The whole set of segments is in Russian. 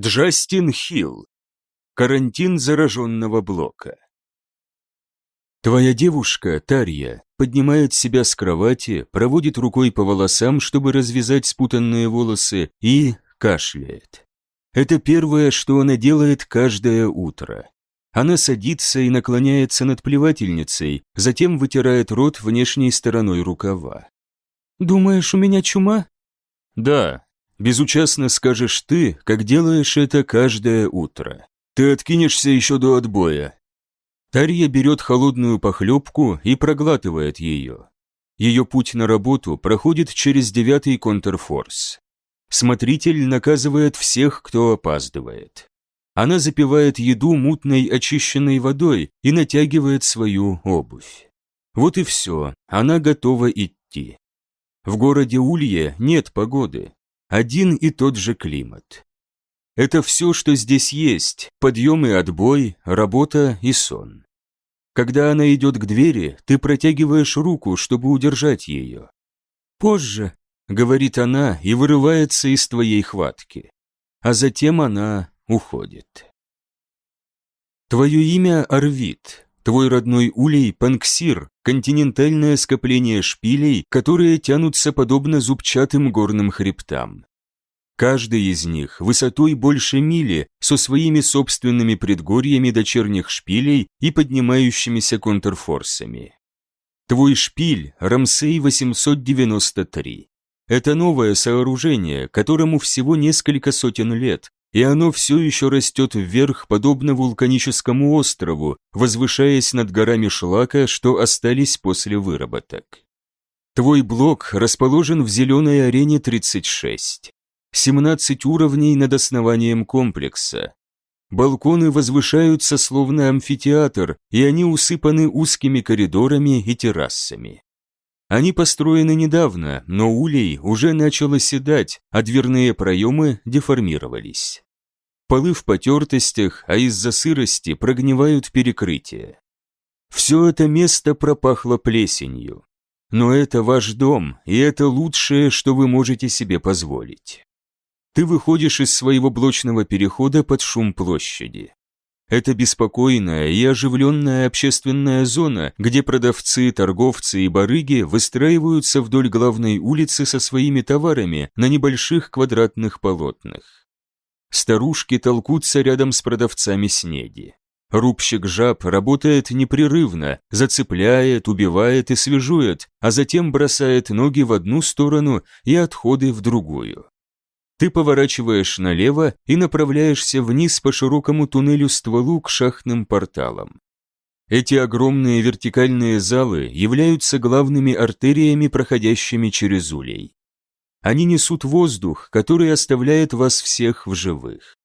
Джастин Хилл. Карантин зараженного блока. Твоя девушка, Тарья, поднимает себя с кровати, проводит рукой по волосам, чтобы развязать спутанные волосы, и кашляет. Это первое, что она делает каждое утро. Она садится и наклоняется над плевательницей, затем вытирает рот внешней стороной рукава. «Думаешь, у меня чума?» «Да, Безучастно скажешь ты, как делаешь это каждое утро. Ты откинешься еще до отбоя. Тарья берет холодную похлебку и проглатывает ее. Ее путь на работу проходит через девятый контрфорс. Смотритель наказывает всех, кто опаздывает. Она запивает еду мутной очищенной водой и натягивает свою обувь. Вот и все, она готова идти. В городе Улье нет погоды, один и тот же климат. Это все, что здесь есть, подъем и отбой, работа и сон. Когда она идет к двери, ты протягиваешь руку, чтобы удержать ее. «Позже», — говорит она и вырывается из твоей хватки. А затем она уходит. Твое имя Арвид, твой родной улей Панксир, континентальное скопление шпилей, которые тянутся подобно зубчатым горным хребтам. Каждый из них высотой больше мили, со своими собственными предгорьями дочерних шпилей и поднимающимися контрфорсами. Твой шпиль – Рамсей-893. Это новое сооружение, которому всего несколько сотен лет, и оно все еще растет вверх, подобно вулканическому острову, возвышаясь над горами шлака, что остались после выработок. Твой блок расположен в зеленой арене 36. 17 уровней над основанием комплекса. Балконы возвышаются словно амфитеатр, и они усыпаны узкими коридорами и террасами. Они построены недавно, но улей уже начал оседать, а дверные проемы деформировались. Полы в потертостях, а из-за сырости прогнивают перекрытия. Все это место пропахло плесенью. Но это ваш дом, и это лучшее, что вы можете себе позволить. Ты выходишь из своего блочного перехода под шум площади. Это беспокойная и оживленная общественная зона, где продавцы, торговцы и барыги выстраиваются вдоль главной улицы со своими товарами на небольших квадратных полотнах. Старушки толкутся рядом с продавцами снеди. Рубщик жаб работает непрерывно, зацепляет, убивает и свежует, а затем бросает ноги в одну сторону и отходы в другую. Ты поворачиваешь налево и направляешься вниз по широкому туннелю стволу к шахтным порталам. Эти огромные вертикальные залы являются главными артериями, проходящими через улей. Они несут воздух, который оставляет вас всех в живых.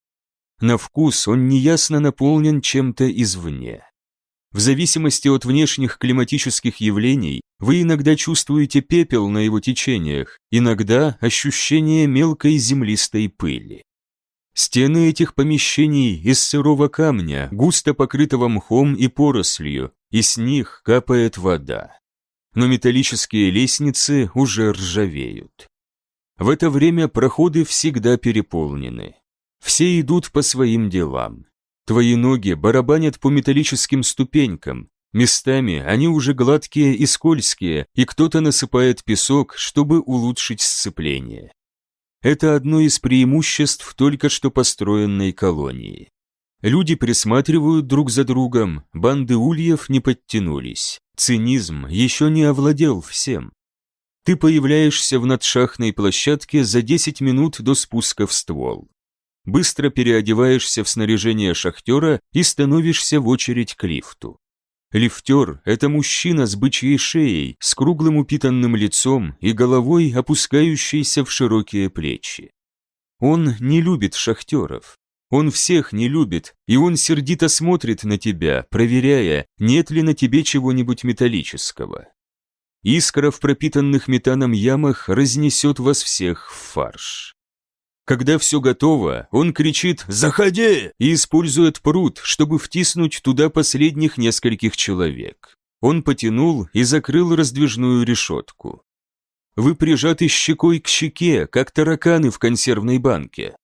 На вкус он неясно наполнен чем-то извне. В зависимости от внешних климатических явлений, вы иногда чувствуете пепел на его течениях, иногда ощущение мелкой землистой пыли. Стены этих помещений из сырого камня, густо покрытого мхом и порослью, и с них капает вода. Но металлические лестницы уже ржавеют. В это время проходы всегда переполнены. Все идут по своим делам. Твои ноги барабанят по металлическим ступенькам. Местами они уже гладкие и скользкие, и кто-то насыпает песок, чтобы улучшить сцепление. Это одно из преимуществ только что построенной колонии. Люди присматривают друг за другом, банды ульев не подтянулись. Цинизм еще не овладел всем. Ты появляешься в надшахтной площадке за 10 минут до спуска в ствол быстро переодеваешься в снаряжение шахтера и становишься в очередь к лифту. Лифтер – это мужчина с бычьей шеей, с круглым упитанным лицом и головой, опускающейся в широкие плечи. Он не любит шахтеров. Он всех не любит, и он сердито смотрит на тебя, проверяя, нет ли на тебе чего-нибудь металлического. Искра в пропитанных метаном ямах разнесет вас всех в фарш. Когда все готово, он кричит «Заходи!» и использует пруд, чтобы втиснуть туда последних нескольких человек. Он потянул и закрыл раздвижную решетку. Вы прижаты щекой к щеке, как тараканы в консервной банке.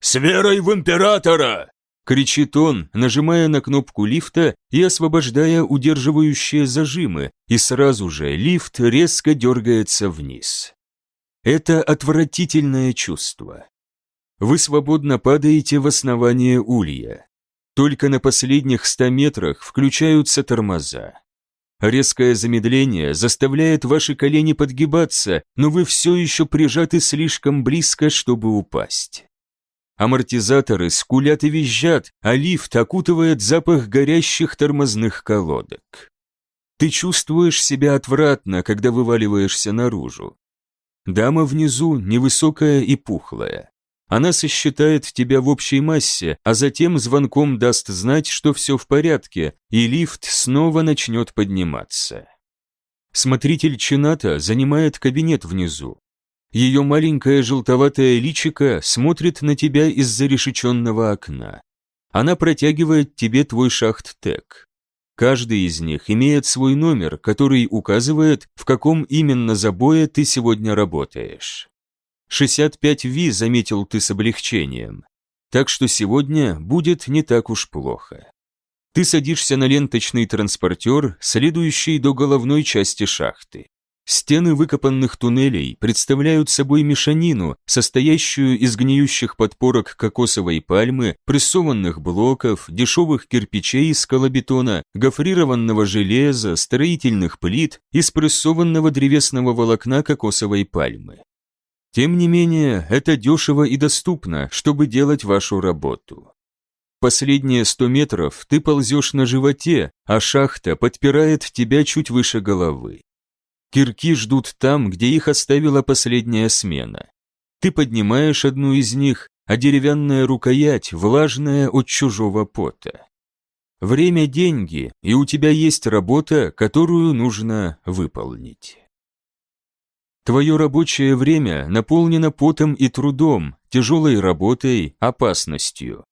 «С верой в императора!» кричит он, нажимая на кнопку лифта и освобождая удерживающие зажимы, и сразу же лифт резко дергается вниз. Это отвратительное чувство. Вы свободно падаете в основание улья. Только на последних ста метрах включаются тормоза. Резкое замедление заставляет ваши колени подгибаться, но вы все еще прижаты слишком близко, чтобы упасть. Амортизаторы скулят и визжат, а лифт окутывает запах горящих тормозных колодок. Ты чувствуешь себя отвратно, когда вываливаешься наружу. Дама внизу невысокая и пухлая. Она сосчитает тебя в общей массе, а затем звонком даст знать, что все в порядке, и лифт снова начнет подниматься. Смотритель Чината занимает кабинет внизу. Ее маленькое желтоватое личико смотрит на тебя из зарешеченного окна. Она протягивает тебе твой шахт-тег. Каждый из них имеет свой номер, который указывает, в каком именно забое ты сегодня работаешь. 65 Ви заметил ты с облегчением. Так что сегодня будет не так уж плохо. Ты садишься на ленточный транспортер, следующий до головной части шахты. Стены выкопанных туннелей представляют собой мешанину, состоящую из гниющих подпорок кокосовой пальмы, прессованных блоков, дешевых кирпичей из скалобетона, гофрированного железа, строительных плит и спрессованного древесного волокна кокосовой пальмы. Тем не менее, это дешево и доступно, чтобы делать вашу работу. Последние сто метров ты ползешь на животе, а шахта подпирает тебя чуть выше головы. Кирки ждут там, где их оставила последняя смена. Ты поднимаешь одну из них, а деревянная рукоять влажная от чужого пота. Время – деньги, и у тебя есть работа, которую нужно выполнить. Твое рабочее время наполнено потом и трудом, тяжелой работой, опасностью.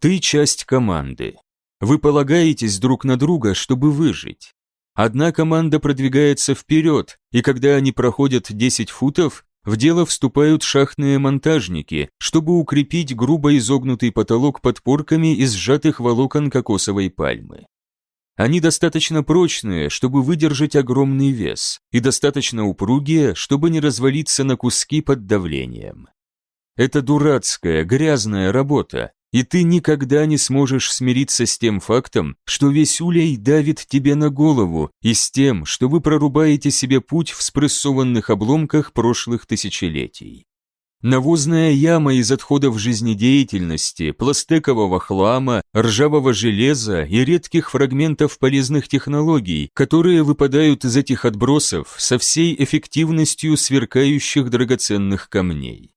Ты часть команды. Вы полагаетесь друг на друга, чтобы выжить. Одна команда продвигается вперед, и когда они проходят 10 футов, в дело вступают шахтные монтажники, чтобы укрепить грубо изогнутый потолок подпорками из сжатых волокон кокосовой пальмы. Они достаточно прочные, чтобы выдержать огромный вес, и достаточно упругие, чтобы не развалиться на куски под давлением. Это дурацкая, грязная работа, и ты никогда не сможешь смириться с тем фактом, что весь улей давит тебе на голову, и с тем, что вы прорубаете себе путь в спрессованных обломках прошлых тысячелетий. Навозная яма из отходов жизнедеятельности, пластекового хлама, ржавого железа и редких фрагментов полезных технологий, которые выпадают из этих отбросов со всей эффективностью сверкающих драгоценных камней.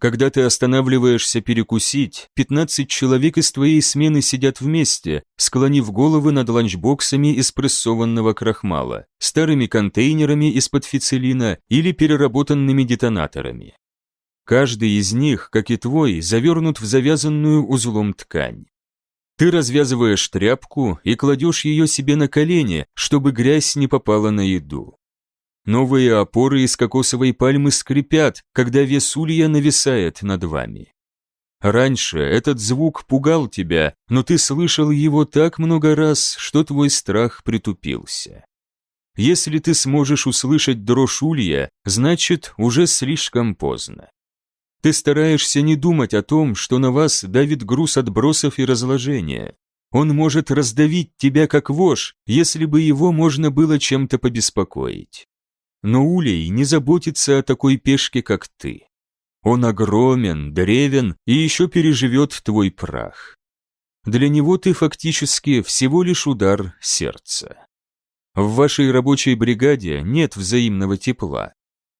Когда ты останавливаешься перекусить, 15 человек из твоей смены сидят вместе, склонив головы над ланчбоксами из прессованного крахмала, старыми контейнерами из-под фицелина или переработанными детонаторами. Каждый из них, как и твой, завернут в завязанную узлом ткань. Ты развязываешь тряпку и кладешь ее себе на колени, чтобы грязь не попала на еду. Новые опоры из кокосовой пальмы скрипят, когда вес улья нависает над вами. Раньше этот звук пугал тебя, но ты слышал его так много раз, что твой страх притупился. Если ты сможешь услышать дрожь улья, значит, уже слишком поздно. Ты стараешься не думать о том, что на вас давит груз отбросов и разложения. Он может раздавить тебя как вож, если бы его можно было чем-то побеспокоить. Но Улей не заботится о такой пешке, как ты. Он огромен, древен и еще переживет твой прах. Для него ты фактически всего лишь удар сердца. В вашей рабочей бригаде нет взаимного тепла.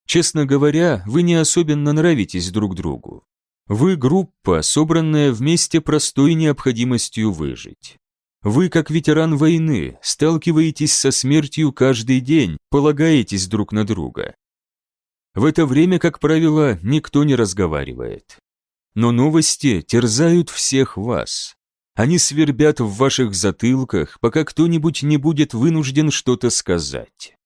Честно говоря, вы не особенно нравитесь друг другу. Вы группа, собранная вместе простой необходимостью выжить. Вы, как ветеран войны, сталкиваетесь со смертью каждый день, полагаетесь друг на друга. В это время, как правило, никто не разговаривает. Но новости терзают всех вас. Они свербят в ваших затылках, пока кто-нибудь не будет вынужден что-то сказать.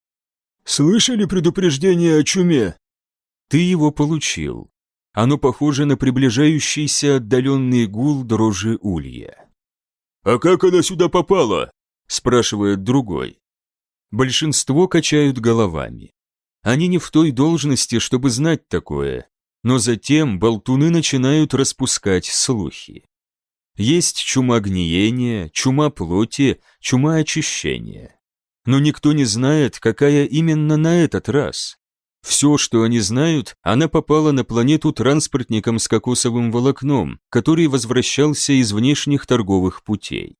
«Слышали предупреждение о чуме?» Ты его получил. Оно похоже на приближающийся отдаленный гул дрожи улья. «А как она сюда попала?» – спрашивает другой. Большинство качают головами. Они не в той должности, чтобы знать такое, но затем болтуны начинают распускать слухи. Есть чума гниения, чума плоти, чума очищения. Но никто не знает, какая именно на этот раз. Все, что они знают, она попала на планету транспортником с кокосовым волокном, который возвращался из внешних торговых путей.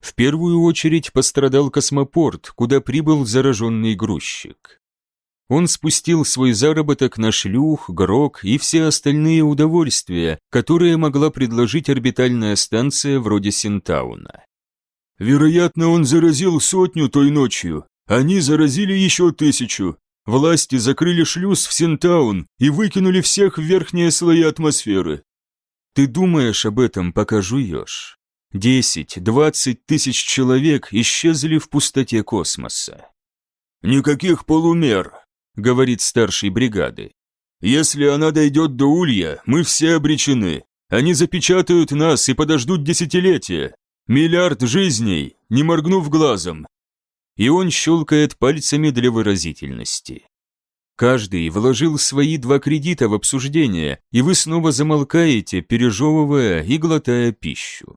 В первую очередь пострадал космопорт, куда прибыл зараженный грузчик. Он спустил свой заработок на шлюх, грок и все остальные удовольствия, которые могла предложить орбитальная станция вроде Синтауна. Вероятно, он заразил сотню той ночью. Они заразили еще тысячу, Власти закрыли шлюз в Синтаун и выкинули всех в верхние слои атмосферы. Ты думаешь об этом, пока жуешь. Десять, двадцать тысяч человек исчезли в пустоте космоса. «Никаких полумер», — говорит старший бригады. «Если она дойдет до Улья, мы все обречены. Они запечатают нас и подождут десятилетия. Миллиард жизней, не моргнув глазом, и он щелкает пальцами для выразительности. Каждый вложил свои два кредита в обсуждение, и вы снова замолкаете, пережевывая и глотая пищу.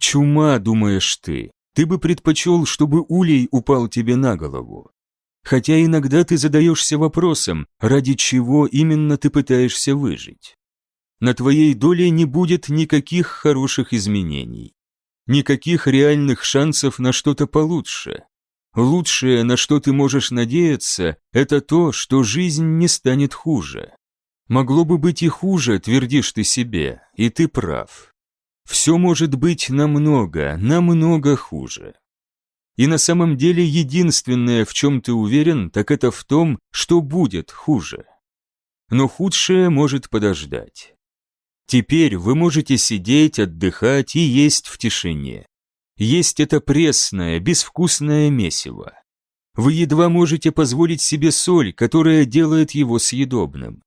Чума, думаешь ты, ты бы предпочел, чтобы улей упал тебе на голову. Хотя иногда ты задаешься вопросом, ради чего именно ты пытаешься выжить. На твоей доле не будет никаких хороших изменений, никаких реальных шансов на что-то получше. Лучшее, на что ты можешь надеяться, это то, что жизнь не станет хуже. Могло бы быть и хуже, твердишь ты себе, и ты прав. Все может быть намного, намного хуже. И на самом деле единственное, в чем ты уверен, так это в том, что будет хуже. Но худшее может подождать. Теперь вы можете сидеть, отдыхать и есть в тишине есть это пресное, безвкусное месиво. Вы едва можете позволить себе соль, которая делает его съедобным.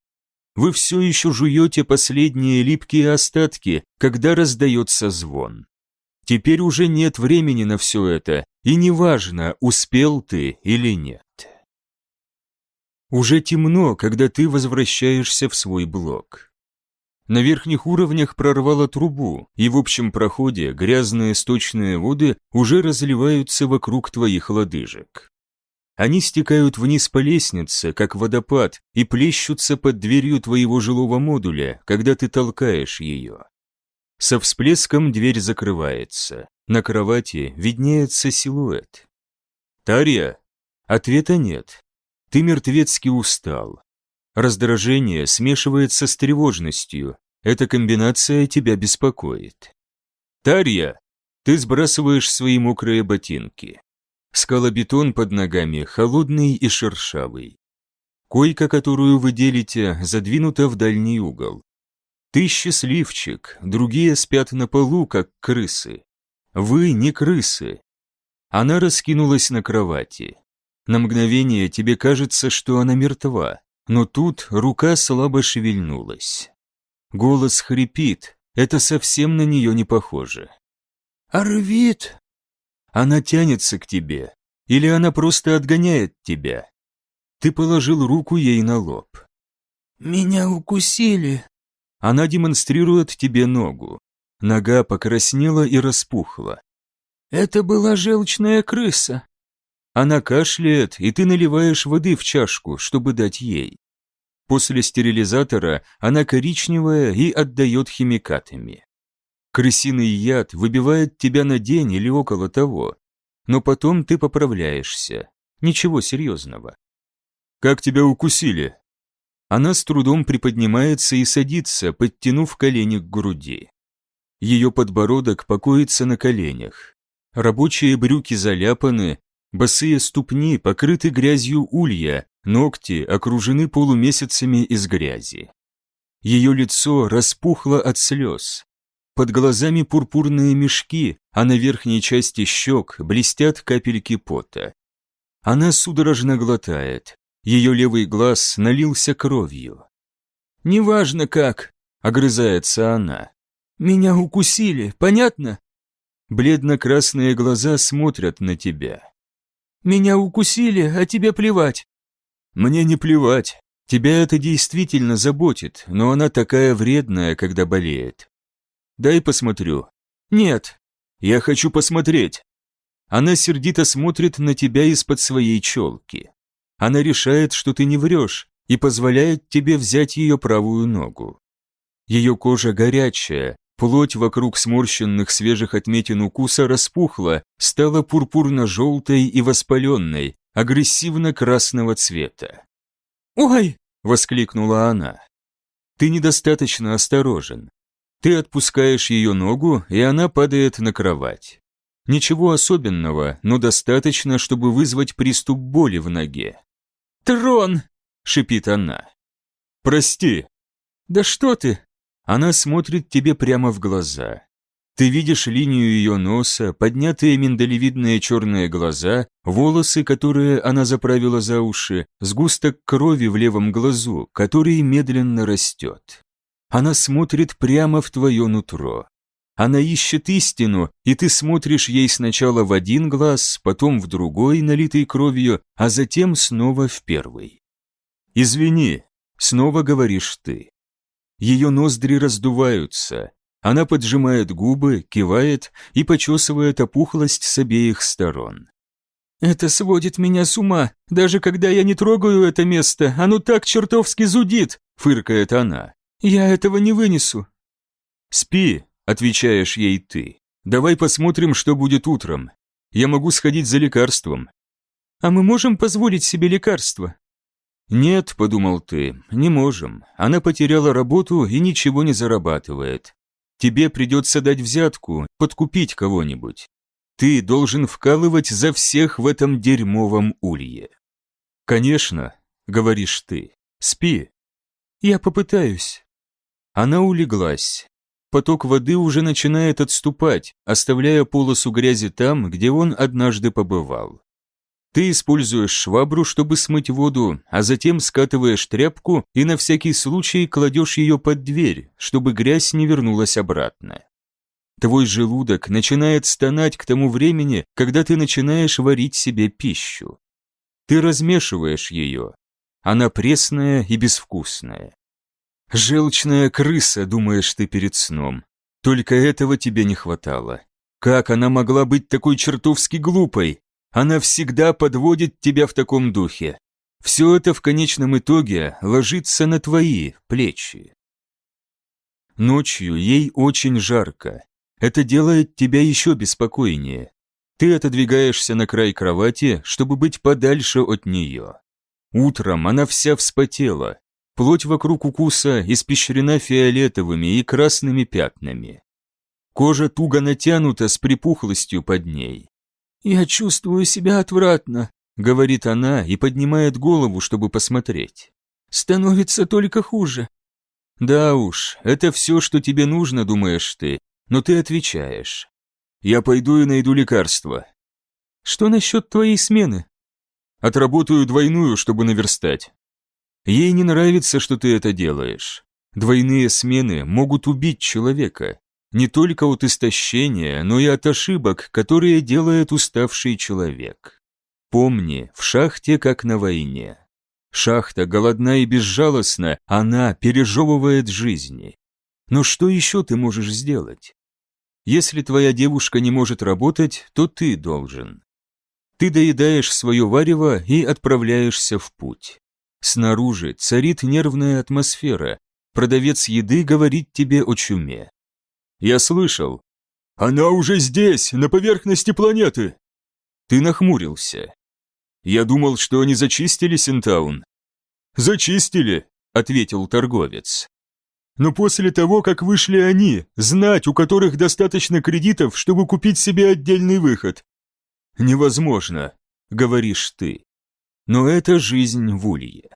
Вы все еще жуете последние липкие остатки, когда раздается звон. Теперь уже нет времени на все это, и неважно, успел ты или нет. Уже темно, когда ты возвращаешься в свой блок. На верхних уровнях прорвало трубу, и в общем проходе грязные сточные воды уже разливаются вокруг твоих лодыжек. Они стекают вниз по лестнице, как водопад, и плещутся под дверью твоего жилого модуля, когда ты толкаешь ее. Со всплеском дверь закрывается. На кровати виднеется силуэт. «Тарья?» Ответа нет. Ты мертвецки устал. Раздражение смешивается с тревожностью. Эта комбинация тебя беспокоит. Тарья, ты сбрасываешь свои мокрые ботинки. Скалобетон под ногами холодный и шершавый. Койка, которую вы делите, задвинута в дальний угол. Ты счастливчик, другие спят на полу, как крысы. Вы не крысы. Она раскинулась на кровати. На мгновение тебе кажется, что она мертва, но тут рука слабо шевельнулась. Голос хрипит, это совсем на нее не похоже. «Арвид!» Она тянется к тебе, или она просто отгоняет тебя. Ты положил руку ей на лоб. «Меня укусили!» Она демонстрирует тебе ногу. Нога покраснела и распухла. «Это была желчная крыса!» Она кашляет, и ты наливаешь воды в чашку, чтобы дать ей. После стерилизатора она коричневая и отдает химикатами. Крысиный яд выбивает тебя на день или около того, но потом ты поправляешься. Ничего серьезного. «Как тебя укусили?» Она с трудом приподнимается и садится, подтянув колени к груди. Ее подбородок покоится на коленях. Рабочие брюки заляпаны, Босые ступни покрыты грязью улья, ногти окружены полумесяцами из грязи. Ее лицо распухло от слез. Под глазами пурпурные мешки, а на верхней части щек блестят капельки пота. Она судорожно глотает. Ее левый глаз налился кровью. «Неважно как», — огрызается она. «Меня укусили, понятно?» Бледно-красные глаза смотрят на тебя. «Меня укусили, а тебе плевать». «Мне не плевать. Тебя это действительно заботит, но она такая вредная, когда болеет. Дай посмотрю». «Нет». «Я хочу посмотреть». Она сердито смотрит на тебя из-под своей челки. Она решает, что ты не врешь, и позволяет тебе взять ее правую ногу. Ее кожа горячая, плоть вокруг сморщенных свежих отметин укуса распухла, стала пурпурно-желтой и воспаленной, агрессивно-красного цвета. «Ой!» — воскликнула она. «Ты недостаточно осторожен. Ты отпускаешь ее ногу, и она падает на кровать. Ничего особенного, но достаточно, чтобы вызвать приступ боли в ноге. «Трон!» — шипит она. «Прости». «Да что ты?» Она смотрит тебе прямо в глаза. Ты видишь линию ее носа, поднятые миндалевидные черные глаза, волосы, которые она заправила за уши, сгусток крови в левом глазу, который медленно растет. Она смотрит прямо в твое нутро. Она ищет истину, и ты смотришь ей сначала в один глаз, потом в другой, налитый кровью, а затем снова в первый. «Извини», — снова говоришь ты. Ее ноздри раздуваются. Она поджимает губы, кивает и почесывает опухлость с обеих сторон. «Это сводит меня с ума. Даже когда я не трогаю это место, оно так чертовски зудит», — фыркает она. «Я этого не вынесу». «Спи», Отвечаешь ей ты. Давай посмотрим, что будет утром. Я могу сходить за лекарством. А мы можем позволить себе лекарство? Нет, подумал ты, не можем. Она потеряла работу и ничего не зарабатывает. Тебе придется дать взятку, подкупить кого-нибудь. Ты должен вкалывать за всех в этом дерьмовом улье. Конечно, говоришь ты, спи. Я попытаюсь. Она улеглась, поток воды уже начинает отступать, оставляя полосу грязи там, где он однажды побывал. Ты используешь швабру, чтобы смыть воду, а затем скатываешь тряпку и на всякий случай кладешь ее под дверь, чтобы грязь не вернулась обратно. Твой желудок начинает стонать к тому времени, когда ты начинаешь варить себе пищу. Ты размешиваешь ее. Она пресная и безвкусная. Желчная крыса, думаешь ты перед сном. Только этого тебе не хватало. Как она могла быть такой чертовски глупой? Она всегда подводит тебя в таком духе. Все это в конечном итоге ложится на твои плечи. Ночью ей очень жарко. Это делает тебя еще беспокойнее. Ты отодвигаешься на край кровати, чтобы быть подальше от нее. Утром она вся вспотела, Плоть вокруг укуса испещрена фиолетовыми и красными пятнами. Кожа туго натянута с припухлостью под ней. «Я чувствую себя отвратно», — говорит она и поднимает голову, чтобы посмотреть. «Становится только хуже». «Да уж, это все, что тебе нужно, думаешь ты, но ты отвечаешь. Я пойду и найду лекарство». «Что насчет твоей смены?» «Отработаю двойную, чтобы наверстать». Ей не нравится, что ты это делаешь. Двойные смены могут убить человека. Не только от истощения, но и от ошибок, которые делает уставший человек. Помни, в шахте как на войне. Шахта голодна и безжалостна, она пережевывает жизни. Но что еще ты можешь сделать? Если твоя девушка не может работать, то ты должен. Ты доедаешь свое варево и отправляешься в путь. Снаружи царит нервная атмосфера. Продавец еды говорит тебе о чуме. Я слышал. Она уже здесь, на поверхности планеты. Ты нахмурился. Я думал, что они зачистили Синтаун. Зачистили, ответил торговец. Но после того, как вышли они, знать, у которых достаточно кредитов, чтобы купить себе отдельный выход. Невозможно, говоришь ты. Но это жизнь в Улье.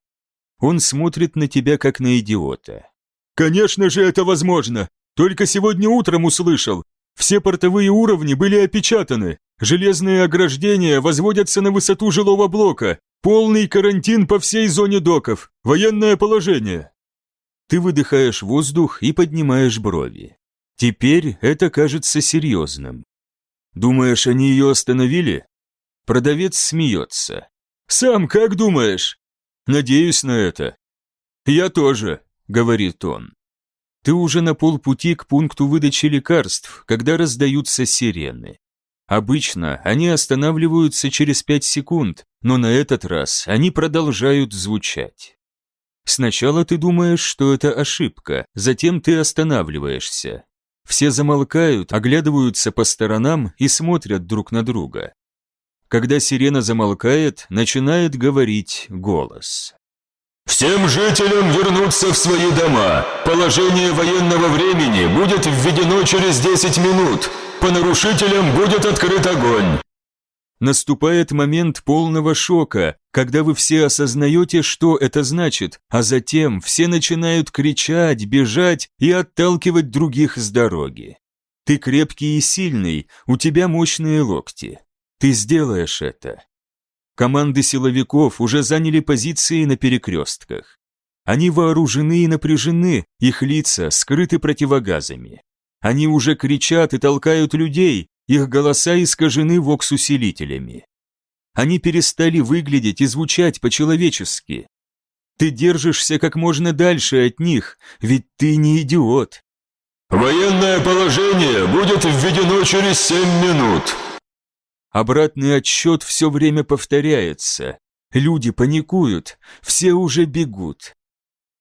Он смотрит на тебя, как на идиота. «Конечно же это возможно! Только сегодня утром услышал. Все портовые уровни были опечатаны. Железные ограждения возводятся на высоту жилого блока. Полный карантин по всей зоне доков. Военное положение». Ты выдыхаешь воздух и поднимаешь брови. Теперь это кажется серьезным. Думаешь, они ее остановили? Продавец смеется. Сам как думаешь? Надеюсь на это. Я тоже, говорит он. Ты уже на полпути к пункту выдачи лекарств, когда раздаются сирены. Обычно они останавливаются через пять секунд, но на этот раз они продолжают звучать. Сначала ты думаешь, что это ошибка, затем ты останавливаешься. Все замолкают, оглядываются по сторонам и смотрят друг на друга. Когда сирена замолкает, начинает говорить голос. «Всем жителям вернуться в свои дома. Положение военного времени будет введено через 10 минут. По нарушителям будет открыт огонь. Наступает момент полного шока, когда вы все осознаете, что это значит, а затем все начинают кричать, бежать и отталкивать других с дороги. Ты крепкий и сильный, у тебя мощные локти. Ты сделаешь это. Команды силовиков уже заняли позиции на перекрестках. Они вооружены и напряжены, их лица скрыты противогазами. Они уже кричат и толкают людей, их голоса искажены вокс-усилителями. Они перестали выглядеть и звучать по-человечески. Ты держишься как можно дальше от них, ведь ты не идиот. «Военное положение будет введено через семь минут». Обратный отсчет все время повторяется. Люди паникуют, все уже бегут.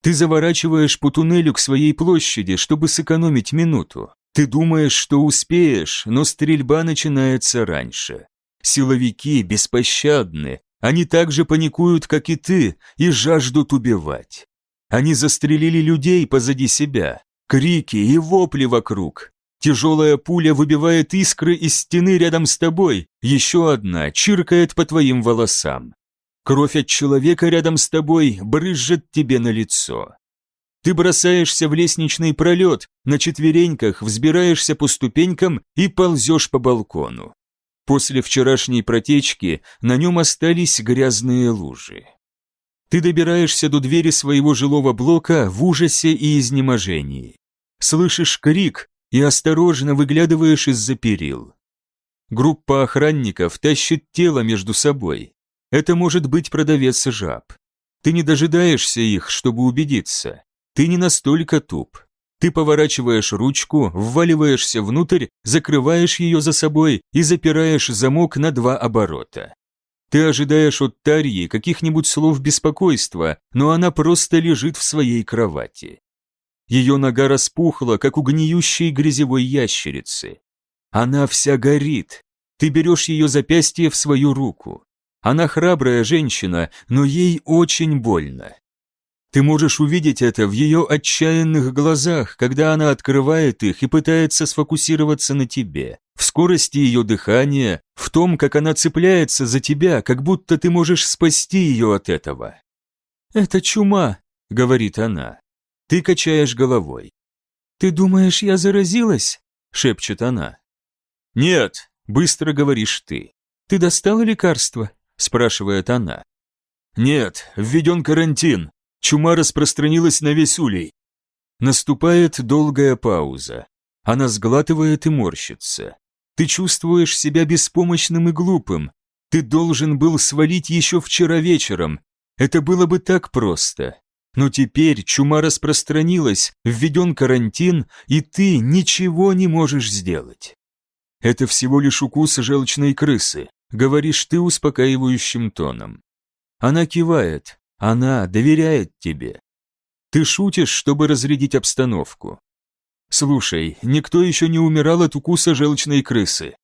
Ты заворачиваешь по туннелю к своей площади, чтобы сэкономить минуту. Ты думаешь, что успеешь, но стрельба начинается раньше. Силовики беспощадны, они так же паникуют, как и ты, и жаждут убивать. Они застрелили людей позади себя, крики и вопли вокруг. Тяжелая пуля выбивает искры из стены рядом с тобой, еще одна чиркает по твоим волосам. Кровь от человека рядом с тобой брызжет тебе на лицо. Ты бросаешься в лестничный пролет, на четвереньках взбираешься по ступенькам и ползешь по балкону. После вчерашней протечки на нем остались грязные лужи. Ты добираешься до двери своего жилого блока в ужасе и изнеможении. Слышишь крик и осторожно выглядываешь из-за перил. Группа охранников тащит тело между собой. Это может быть продавец жаб. Ты не дожидаешься их, чтобы убедиться. Ты не настолько туп. Ты поворачиваешь ручку, вваливаешься внутрь, закрываешь ее за собой и запираешь замок на два оборота. Ты ожидаешь от Тарьи каких-нибудь слов беспокойства, но она просто лежит в своей кровати. Ее нога распухла, как у гниющей грязевой ящерицы. Она вся горит. Ты берешь ее запястье в свою руку. Она храбрая женщина, но ей очень больно. Ты можешь увидеть это в ее отчаянных глазах, когда она открывает их и пытается сфокусироваться на тебе, в скорости ее дыхания, в том, как она цепляется за тебя, как будто ты можешь спасти ее от этого. «Это чума», — говорит она. Ты качаешь головой. «Ты думаешь, я заразилась?» — шепчет она. «Нет», — быстро говоришь ты. «Ты достала лекарство?» — спрашивает она. «Нет, введен карантин», Чума распространилась на весь улей. Наступает долгая пауза. Она сглатывает и морщится. Ты чувствуешь себя беспомощным и глупым. Ты должен был свалить еще вчера вечером. Это было бы так просто. Но теперь чума распространилась, введен карантин, и ты ничего не можешь сделать. Это всего лишь укус желчной крысы, говоришь ты успокаивающим тоном. Она кивает, она доверяет тебе. Ты шутишь, чтобы разрядить обстановку. Слушай, никто еще не умирал от укуса желчной крысы.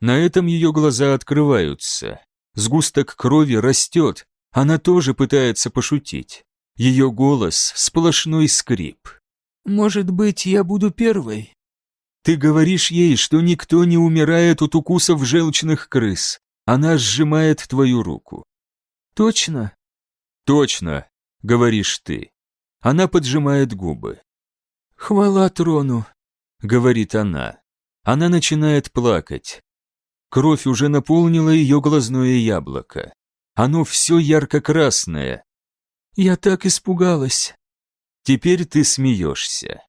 На этом ее глаза открываются. Сгусток крови растет, она тоже пытается пошутить. Ее голос – сплошной скрип. «Может быть, я буду первой?» Ты говоришь ей, что никто не умирает от укусов желчных крыс. Она сжимает твою руку. «Точно?» «Точно», — говоришь ты. Она поджимает губы. «Хвала трону», — говорит она. Она начинает плакать. Кровь уже наполнила ее глазное яблоко. Оно все ярко-красное. «Я так испугалась». Теперь ты смеешься.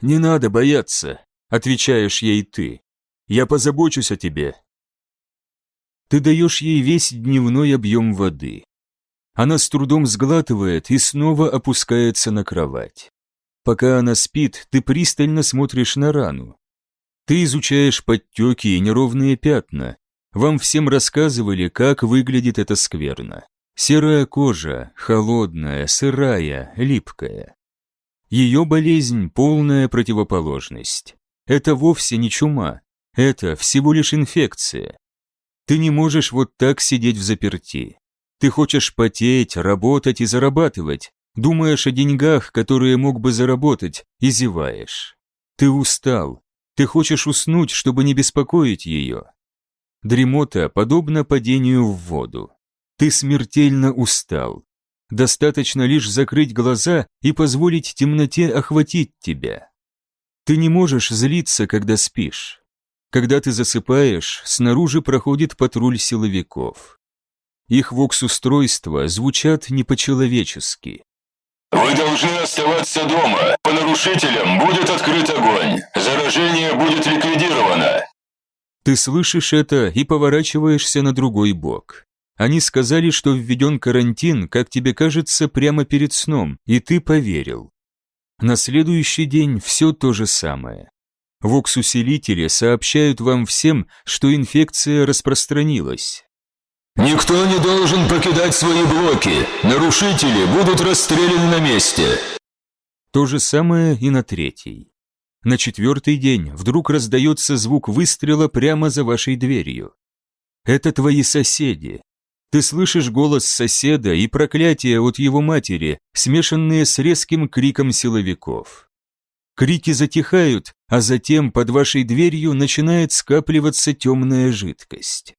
«Не надо бояться», — отвечаешь ей ты. «Я позабочусь о тебе». Ты даешь ей весь дневной объем воды. Она с трудом сглатывает и снова опускается на кровать. Пока она спит, ты пристально смотришь на рану. Ты изучаешь подтеки и неровные пятна. Вам всем рассказывали, как выглядит это скверно. Серая кожа, холодная, сырая, липкая. Ее болезнь – полная противоположность. Это вовсе не чума, это всего лишь инфекция. Ты не можешь вот так сидеть в заперти. Ты хочешь потеть, работать и зарабатывать, думаешь о деньгах, которые мог бы заработать, и зеваешь. Ты устал, ты хочешь уснуть, чтобы не беспокоить ее. Дремота подобна падению в воду. Ты смертельно устал, Достаточно лишь закрыть глаза и позволить темноте охватить тебя. Ты не можешь злиться, когда спишь. Когда ты засыпаешь, снаружи проходит патруль силовиков. Их вокс-устройства звучат не по-человечески. «Вы должны оставаться дома. По нарушителям будет открыт огонь. Заражение будет ликвидировано». Ты слышишь это и поворачиваешься на другой бок. Они сказали, что введен карантин, как тебе кажется, прямо перед сном, и ты поверил. На следующий день все то же самое. Вокс-усилители сообщают вам всем, что инфекция распространилась. «Никто не должен покидать свои блоки. Нарушители будут расстреляны на месте». То же самое и на третий. На четвертый день вдруг раздается звук выстрела прямо за вашей дверью. Это твои соседи, ты слышишь голос соседа и проклятие от его матери, смешанные с резким криком силовиков. Крики затихают, а затем под вашей дверью начинает скапливаться темная жидкость.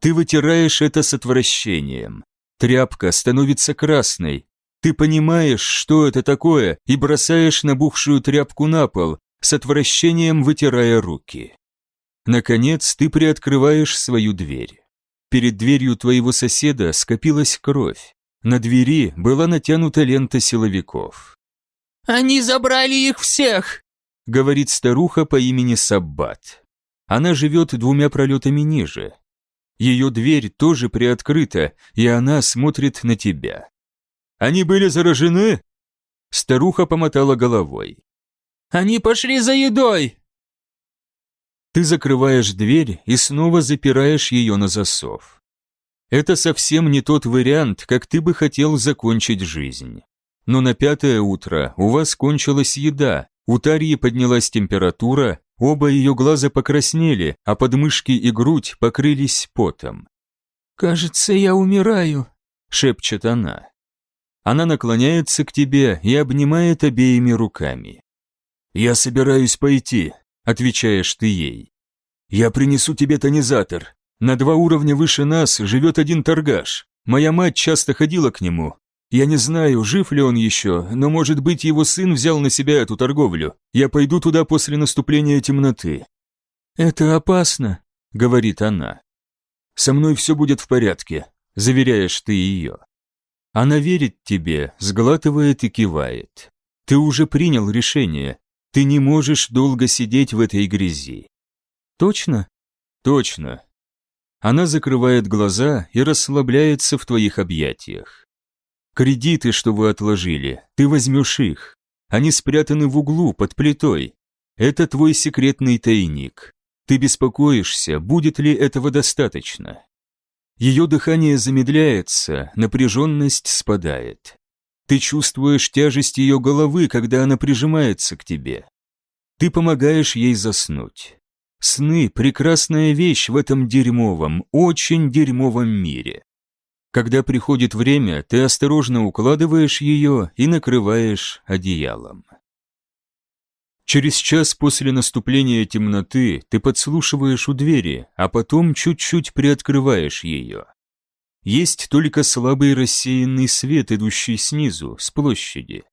Ты вытираешь это с отвращением. Тряпка становится красной. Ты понимаешь, что это такое, и бросаешь набухшую тряпку на пол, с отвращением вытирая руки. Наконец ты приоткрываешь свою дверь. Перед дверью твоего соседа скопилась кровь. На двери была натянута лента силовиков. «Они забрали их всех!» — говорит старуха по имени Саббат. Она живет двумя пролетами ниже. Ее дверь тоже приоткрыта, и она смотрит на тебя. «Они были заражены?» Старуха помотала головой. «Они пошли за едой!» Ты закрываешь дверь и снова запираешь ее на засов. Это совсем не тот вариант, как ты бы хотел закончить жизнь. Но на пятое утро у вас кончилась еда, у Тарьи поднялась температура, оба ее глаза покраснели, а подмышки и грудь покрылись потом. «Кажется, я умираю», — шепчет она. Она наклоняется к тебе и обнимает обеими руками. «Я собираюсь пойти», отвечаешь ты ей. «Я принесу тебе тонизатор. На два уровня выше нас живет один торгаш. Моя мать часто ходила к нему. Я не знаю, жив ли он еще, но, может быть, его сын взял на себя эту торговлю. Я пойду туда после наступления темноты». «Это опасно», — говорит она. «Со мной все будет в порядке», — заверяешь ты ее. Она верит тебе, сглатывает и кивает. Ты уже принял решение, ты не можешь долго сидеть в этой грязи. Точно? Точно. Она закрывает глаза и расслабляется в твоих объятиях. Кредиты, что вы отложили, ты возьмешь их. Они спрятаны в углу под плитой. Это твой секретный тайник. Ты беспокоишься, будет ли этого достаточно. Ее дыхание замедляется, напряженность спадает. Ты чувствуешь тяжесть ее головы, когда она прижимается к тебе. Ты помогаешь ей заснуть. Сны – прекрасная вещь в этом дерьмовом, очень дерьмовом мире. Когда приходит время, ты осторожно укладываешь ее и накрываешь одеялом. Через час после наступления темноты ты подслушиваешь у двери, а потом чуть-чуть приоткрываешь ее. Есть только слабый рассеянный свет, идущий снизу, с площади.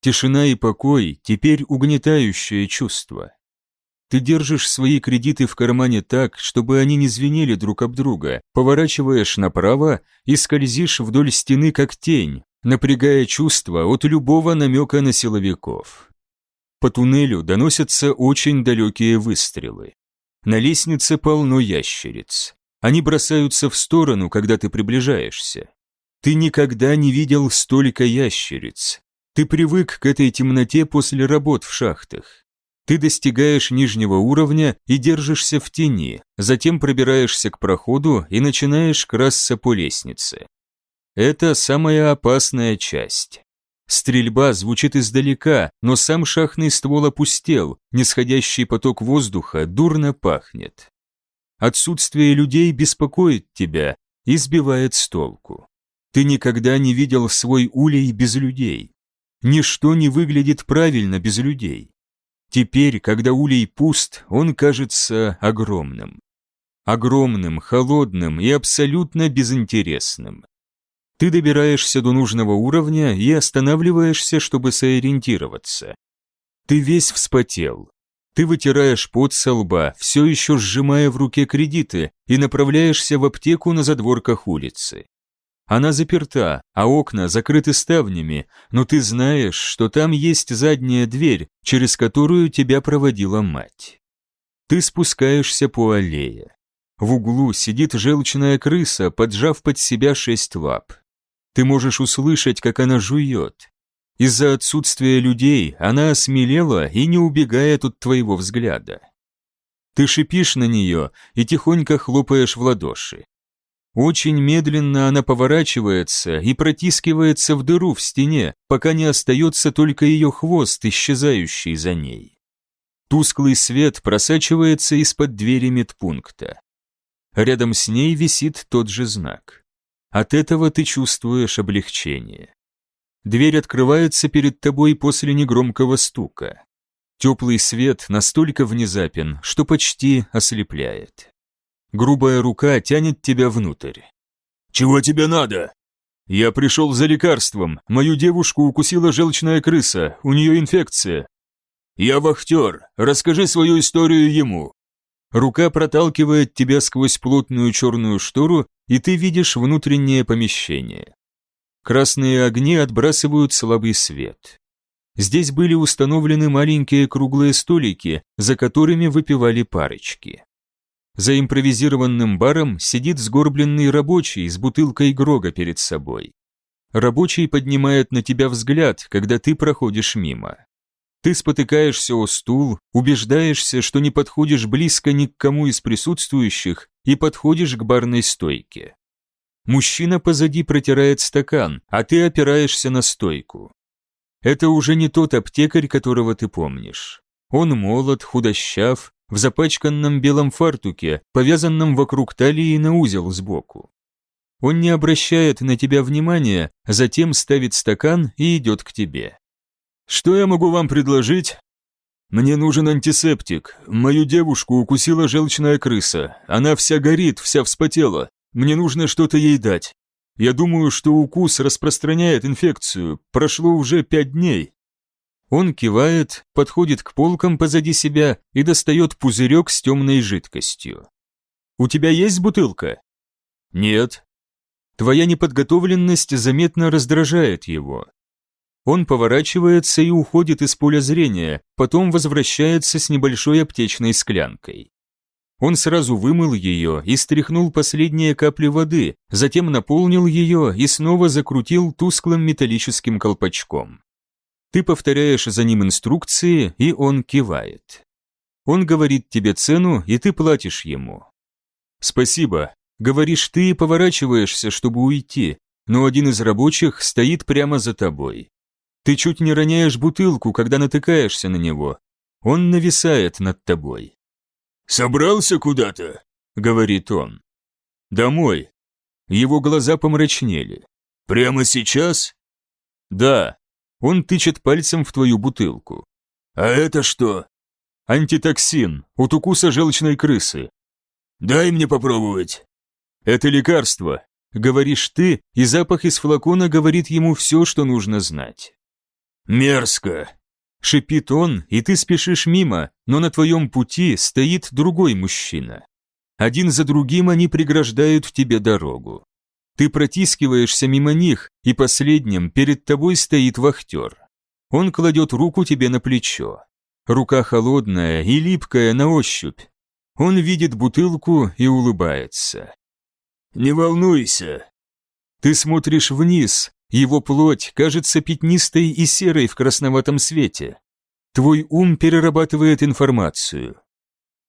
Тишина и покой – теперь угнетающее чувство. Ты держишь свои кредиты в кармане так, чтобы они не звенели друг об друга, поворачиваешь направо и скользишь вдоль стены как тень, напрягая чувства от любого намека на силовиков. По туннелю доносятся очень далекие выстрелы. На лестнице полно ящериц. Они бросаются в сторону, когда ты приближаешься. Ты никогда не видел столько ящериц. Ты привык к этой темноте после работ в шахтах. Ты достигаешь нижнего уровня и держишься в тени, затем пробираешься к проходу и начинаешь красться по лестнице. Это самая опасная часть. Стрельба звучит издалека, но сам шахтный ствол опустел, нисходящий поток воздуха дурно пахнет. Отсутствие людей беспокоит тебя и сбивает с толку. Ты никогда не видел свой улей без людей. Ничто не выглядит правильно без людей. Теперь, когда улей пуст, он кажется огромным. Огромным, холодным и абсолютно безинтересным. Ты добираешься до нужного уровня и останавливаешься, чтобы сориентироваться. Ты весь вспотел. Ты вытираешь пот со лба, все еще сжимая в руке кредиты, и направляешься в аптеку на задворках улицы. Она заперта, а окна закрыты ставнями, но ты знаешь, что там есть задняя дверь, через которую тебя проводила мать. Ты спускаешься по аллее. В углу сидит желчная крыса, поджав под себя шесть лап. Ты можешь услышать, как она жует. Из-за отсутствия людей она осмелела и не убегает от твоего взгляда. Ты шипишь на нее и тихонько хлопаешь в ладоши. Очень медленно она поворачивается и протискивается в дыру в стене, пока не остается только ее хвост, исчезающий за ней. Тусклый свет просачивается из-под двери медпункта. Рядом с ней висит тот же знак. От этого ты чувствуешь облегчение. Дверь открывается перед тобой после негромкого стука. Теплый свет настолько внезапен, что почти ослепляет. Грубая рука тянет тебя внутрь. «Чего тебе надо?» «Я пришел за лекарством. Мою девушку укусила желчная крыса, у нее инфекция». «Я вахтер. Расскажи свою историю ему». Рука проталкивает тебя сквозь плотную черную штору, и ты видишь внутреннее помещение. Красные огни отбрасывают слабый свет. Здесь были установлены маленькие круглые столики, за которыми выпивали парочки. За импровизированным баром сидит сгорбленный рабочий с бутылкой Грога перед собой. Рабочий поднимает на тебя взгляд, когда ты проходишь мимо. Ты спотыкаешься о стул, убеждаешься, что не подходишь близко ни к кому из присутствующих и подходишь к барной стойке. Мужчина позади протирает стакан, а ты опираешься на стойку. Это уже не тот аптекарь, которого ты помнишь. Он молод, худощав, в запачканном белом фартуке, повязанном вокруг талии на узел сбоку. Он не обращает на тебя внимания, затем ставит стакан и идет к тебе. «Что я могу вам предложить?» «Мне нужен антисептик. Мою девушку укусила желчная крыса. Она вся горит, вся вспотела. Мне нужно что-то ей дать. Я думаю, что укус распространяет инфекцию. Прошло уже пять дней». Он кивает, подходит к полкам позади себя и достает пузырек с темной жидкостью. «У тебя есть бутылка?» «Нет». Твоя неподготовленность заметно раздражает его. Он поворачивается и уходит из поля зрения, потом возвращается с небольшой аптечной склянкой. Он сразу вымыл ее и стряхнул последние капли воды, затем наполнил ее и снова закрутил тусклым металлическим колпачком. Ты повторяешь за ним инструкции, и он кивает. Он говорит тебе цену, и ты платишь ему. «Спасибо», — говоришь ты и поворачиваешься, чтобы уйти, но один из рабочих стоит прямо за тобой. Ты чуть не роняешь бутылку, когда натыкаешься на него. Он нависает над тобой. «Собрался куда-то?» — говорит он. «Домой». Его глаза помрачнели. «Прямо сейчас?» «Да». Он тычет пальцем в твою бутылку. «А это что?» «Антитоксин, от укуса желчной крысы». «Дай мне попробовать». «Это лекарство», — говоришь ты, и запах из флакона говорит ему все, что нужно знать. «Мерзко!» Шипит он, и ты спешишь мимо, но на твоем пути стоит другой мужчина. Один за другим они преграждают тебе дорогу. Ты протискиваешься мимо них, и последним перед тобой стоит вахтер. Он кладет руку тебе на плечо. Рука холодная и липкая на ощупь. Он видит бутылку и улыбается. «Не волнуйся». Ты смотришь вниз, его плоть кажется пятнистой и серой в красноватом свете. Твой ум перерабатывает информацию.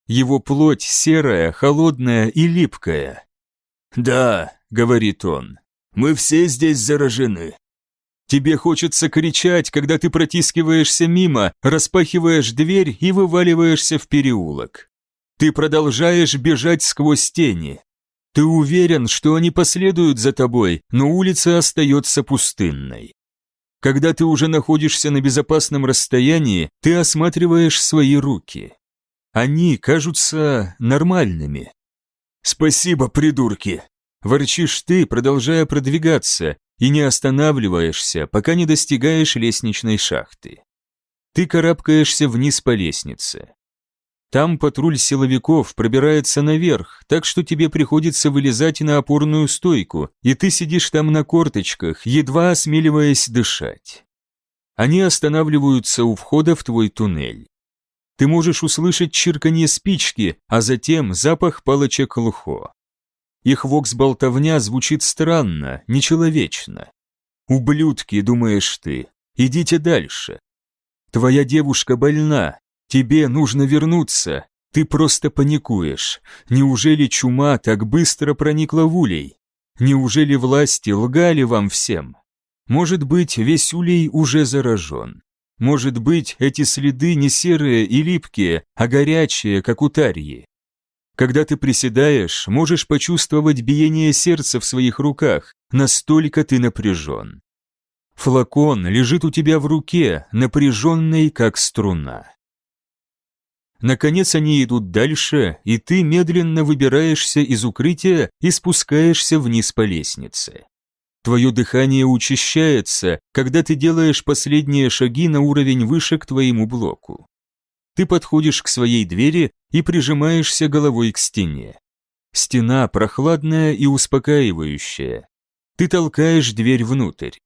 Его плоть серая, холодная и липкая. «Да», — говорит он, — «мы все здесь заражены». Тебе хочется кричать, когда ты протискиваешься мимо, распахиваешь дверь и вываливаешься в переулок. Ты продолжаешь бежать сквозь тени. Ты уверен, что они последуют за тобой, но улица остается пустынной. Когда ты уже находишься на безопасном расстоянии, ты осматриваешь свои руки. Они кажутся нормальными. «Спасибо, придурки!» Ворчишь ты, продолжая продвигаться, и не останавливаешься, пока не достигаешь лестничной шахты. Ты карабкаешься вниз по лестнице. Там патруль силовиков пробирается наверх, так что тебе приходится вылезать на опорную стойку, и ты сидишь там на корточках, едва осмеливаясь дышать. Они останавливаются у входа в твой туннель. Ты можешь услышать чирканье спички, а затем запах палочек лухо. Их вокс-болтовня звучит странно, нечеловечно. «Ублюдки», — думаешь ты, — «идите дальше». Твоя девушка больна, тебе нужно вернуться, ты просто паникуешь. Неужели чума так быстро проникла в улей? Неужели власти лгали вам всем? Может быть, весь улей уже заражен. Может быть, эти следы не серые и липкие, а горячие, как у тарьи. Когда ты приседаешь, можешь почувствовать биение сердца в своих руках, настолько ты напряжен. Флакон лежит у тебя в руке, напряженный, как струна. Наконец они идут дальше, и ты медленно выбираешься из укрытия и спускаешься вниз по лестнице. Твое дыхание учащается, когда ты делаешь последние шаги на уровень выше к твоему блоку. Ты подходишь к своей двери и прижимаешься головой к стене. Стена прохладная и успокаивающая. Ты толкаешь дверь внутрь.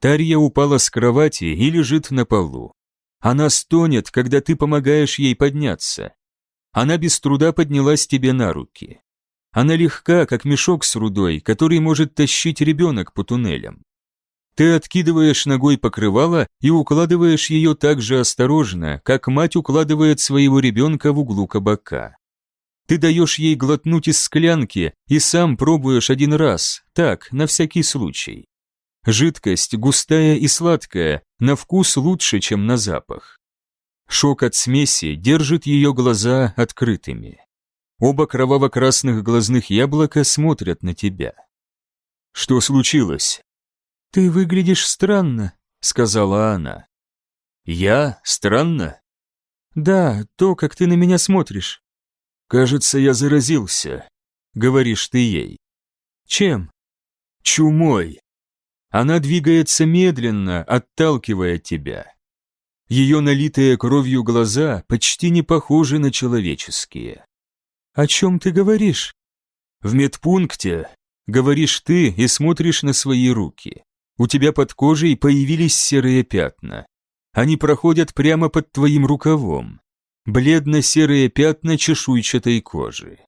Тарья упала с кровати и лежит на полу. Она стонет, когда ты помогаешь ей подняться. Она без труда поднялась тебе на руки. Она легка, как мешок с рудой, который может тащить ребенок по туннелям. Ты откидываешь ногой покрывало и укладываешь ее так же осторожно, как мать укладывает своего ребенка в углу кабака. Ты даешь ей глотнуть из склянки и сам пробуешь один раз, так, на всякий случай. Жидкость густая и сладкая, на вкус лучше, чем на запах. Шок от смеси держит ее глаза открытыми. Оба кроваво-красных глазных яблока смотрят на тебя. Что случилось? Ты выглядишь странно, сказала она. Я? Странно? Да, то, как ты на меня смотришь. Кажется, я заразился, говоришь ты ей. Чем? Чумой. Она двигается медленно, отталкивая тебя. Ее налитые кровью глаза почти не похожи на человеческие. «О чем ты говоришь?» «В медпункте», — говоришь ты и смотришь на свои руки. У тебя под кожей появились серые пятна. Они проходят прямо под твоим рукавом. Бледно-серые пятна чешуйчатой кожи.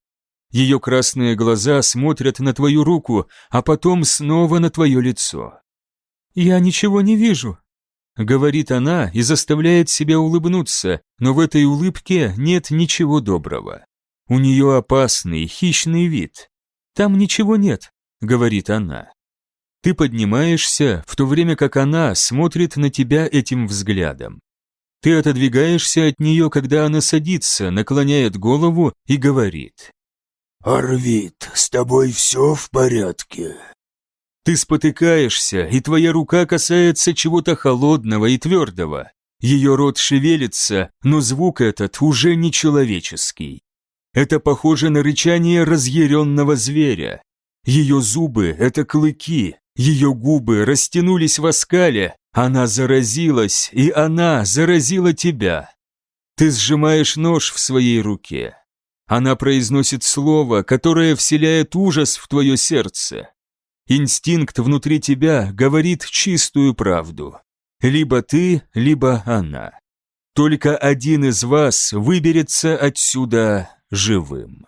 Ее красные глаза смотрят на твою руку, а потом снова на твое лицо. «Я ничего не вижу», — говорит она и заставляет себя улыбнуться, но в этой улыбке нет ничего доброго. У нее опасный, хищный вид. Там ничего нет, говорит она. Ты поднимаешься, в то время как она смотрит на тебя этим взглядом. Ты отодвигаешься от нее, когда она садится, наклоняет голову и говорит. «Арвид, с тобой все в порядке?» Ты спотыкаешься, и твоя рука касается чего-то холодного и твердого. Ее рот шевелится, но звук этот уже не человеческий. Это похоже на рычание разъяренного зверя. Ее зубы – это клыки, ее губы растянулись в оскале, она заразилась, и она заразила тебя. Ты сжимаешь нож в своей руке. Она произносит слово, которое вселяет ужас в твое сердце. Инстинкт внутри тебя говорит чистую правду. Либо ты, либо она. Только один из вас выберется отсюда живым.